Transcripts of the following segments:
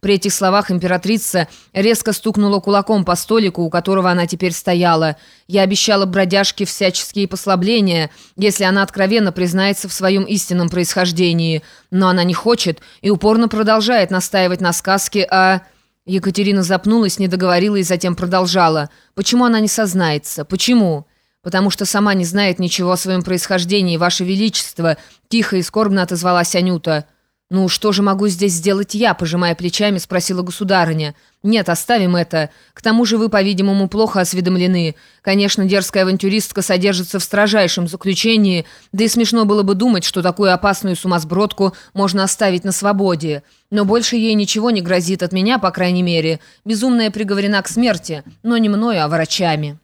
При этих словах императрица резко стукнула кулаком по столику, у которого она теперь стояла. Я обещала бродяжке всяческие послабления, если она откровенно признается в своем истинном происхождении. Но она не хочет и упорно продолжает настаивать на сказке о... Екатерина запнулась, не договорила и затем продолжала. «Почему она не сознается? Почему?» «Потому что сама не знает ничего о своем происхождении, Ваше Величество», — тихо и скорбно отозвалась Анюта. «Ну, что же могу здесь сделать я?» – пожимая плечами, спросила государыня. «Нет, оставим это. К тому же вы, по-видимому, плохо осведомлены. Конечно, дерзкая авантюристка содержится в строжайшем заключении, да и смешно было бы думать, что такую опасную сумасбродку можно оставить на свободе. Но больше ей ничего не грозит от меня, по крайней мере. Безумная приговорена к смерти, но не мною, а врачами».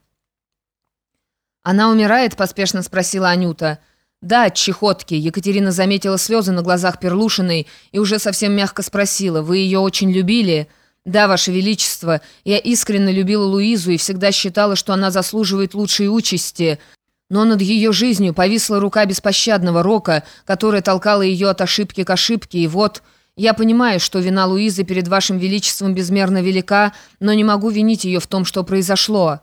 «Она умирает?» – поспешно спросила Анюта. «Да, от чехотки». Екатерина заметила слезы на глазах Перлушиной и уже совсем мягко спросила, «Вы ее очень любили?» «Да, Ваше Величество, я искренне любила Луизу и всегда считала, что она заслуживает лучшей участи. Но над ее жизнью повисла рука беспощадного рока, которая толкала ее от ошибки к ошибке, и вот...» Я понимаю, что вина Луизы перед вашим величеством безмерно велика, но не могу винить ее в том, что произошло.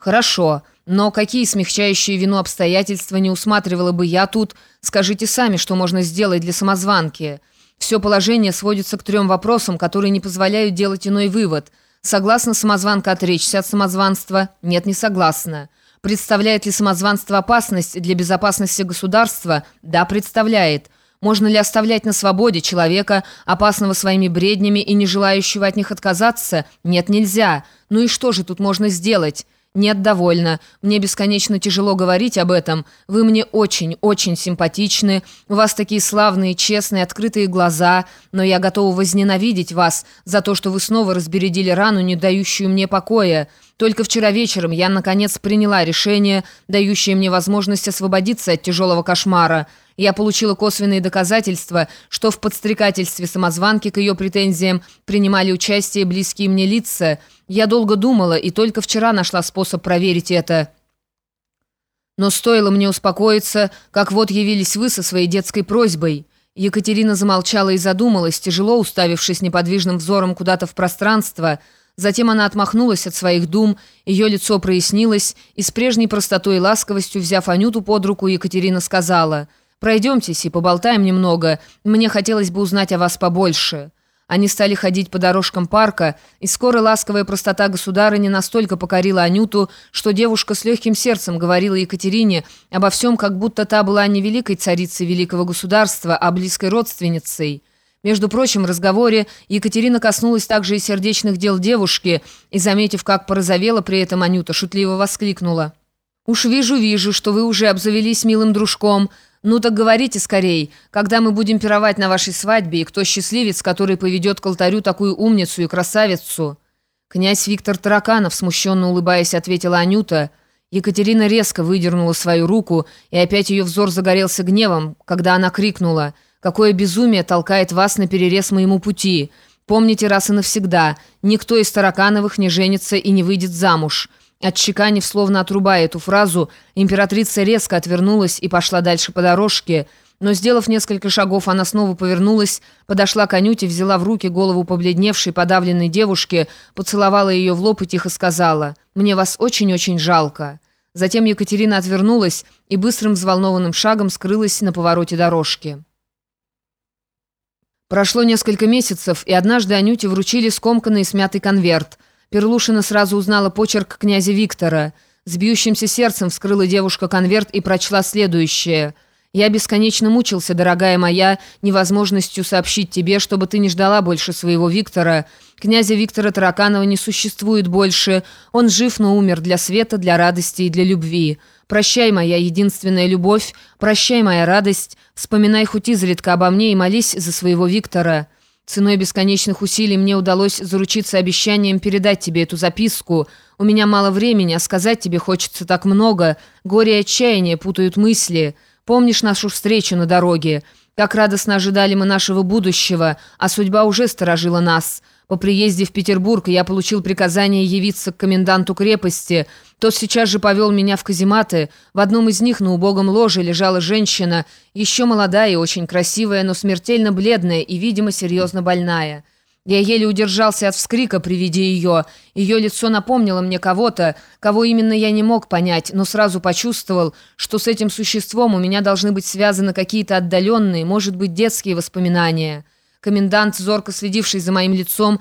Хорошо. Но какие смягчающие вину обстоятельства не усматривала бы я тут? Скажите сами, что можно сделать для самозванки. Все положение сводится к трем вопросам, которые не позволяют делать иной вывод. Согласна самозванка отречься от самозванства? Нет, не согласна. Представляет ли самозванство опасность для безопасности государства? Да, представляет. Можно ли оставлять на свободе человека, опасного своими бреднями и не желающего от них отказаться? Нет, нельзя. Ну и что же тут можно сделать? «Нет, довольно. Мне бесконечно тяжело говорить об этом. Вы мне очень, очень симпатичны. У вас такие славные, честные, открытые глаза. Но я готова возненавидеть вас за то, что вы снова разбередили рану, не дающую мне покоя. Только вчера вечером я, наконец, приняла решение, дающее мне возможность освободиться от тяжелого кошмара». Я получила косвенные доказательства, что в подстрекательстве самозванки к ее претензиям принимали участие близкие мне лица. Я долго думала и только вчера нашла способ проверить это. Но стоило мне успокоиться, как вот явились вы со своей детской просьбой. Екатерина замолчала и задумалась, тяжело уставившись неподвижным взором куда-то в пространство. Затем она отмахнулась от своих дум, ее лицо прояснилось, и с прежней простотой и ласковостью, взяв Анюту под руку, Екатерина сказала – «Пройдемтесь и поболтаем немного. Мне хотелось бы узнать о вас побольше». Они стали ходить по дорожкам парка, и скоро ласковая простота государыни настолько покорила Анюту, что девушка с легким сердцем говорила Екатерине обо всем, как будто та была не великой царицей великого государства, а близкой родственницей. Между прочим, в разговоре Екатерина коснулась также и сердечных дел девушки, и, заметив, как порозовела при этом Анюта, шутливо воскликнула. «Уж вижу, вижу, что вы уже обзавелись милым дружком. «Ну так говорите скорей, когда мы будем пировать на вашей свадьбе, и кто счастливец, который поведет к алтарю такую умницу и красавицу?» «Князь Виктор Тараканов», смущенно улыбаясь, ответила Анюта. Екатерина резко выдернула свою руку, и опять ее взор загорелся гневом, когда она крикнула «Какое безумие толкает вас на перерез моему пути! Помните раз и навсегда, никто из Таракановых не женится и не выйдет замуж». Отчеканив, словно отрубая эту фразу, императрица резко отвернулась и пошла дальше по дорожке, но, сделав несколько шагов, она снова повернулась, подошла к Анюте, взяла в руки голову побледневшей, подавленной девушки, поцеловала ее в лоб и тихо сказала «Мне вас очень-очень жалко». Затем Екатерина отвернулась и быстрым взволнованным шагом скрылась на повороте дорожки. Прошло несколько месяцев, и однажды Анюте вручили скомканный и смятый конверт – Перлушина сразу узнала почерк князя Виктора. С бьющимся сердцем вскрыла девушка конверт и прочла следующее. «Я бесконечно мучился, дорогая моя, невозможностью сообщить тебе, чтобы ты не ждала больше своего Виктора. Князя Виктора Тараканова не существует больше. Он жив, но умер для света, для радости и для любви. Прощай, моя единственная любовь, прощай, моя радость. Вспоминай хоть изредка обо мне и молись за своего Виктора». Ценой бесконечных усилий мне удалось заручиться обещанием передать тебе эту записку. У меня мало времени, а сказать тебе хочется так много. Горе и отчаяние путают мысли. Помнишь нашу встречу на дороге? Как радостно ожидали мы нашего будущего, а судьба уже сторожила нас». По приезде в Петербург я получил приказание явиться к коменданту крепости. Тот сейчас же повел меня в казематы. В одном из них на убогом ложе лежала женщина, еще молодая и очень красивая, но смертельно бледная и, видимо, серьезно больная. Я еле удержался от вскрика при виде ее. Ее лицо напомнило мне кого-то, кого именно я не мог понять, но сразу почувствовал, что с этим существом у меня должны быть связаны какие-то отдаленные, может быть, детские воспоминания. Комендант, зорко следивший за моим лицом,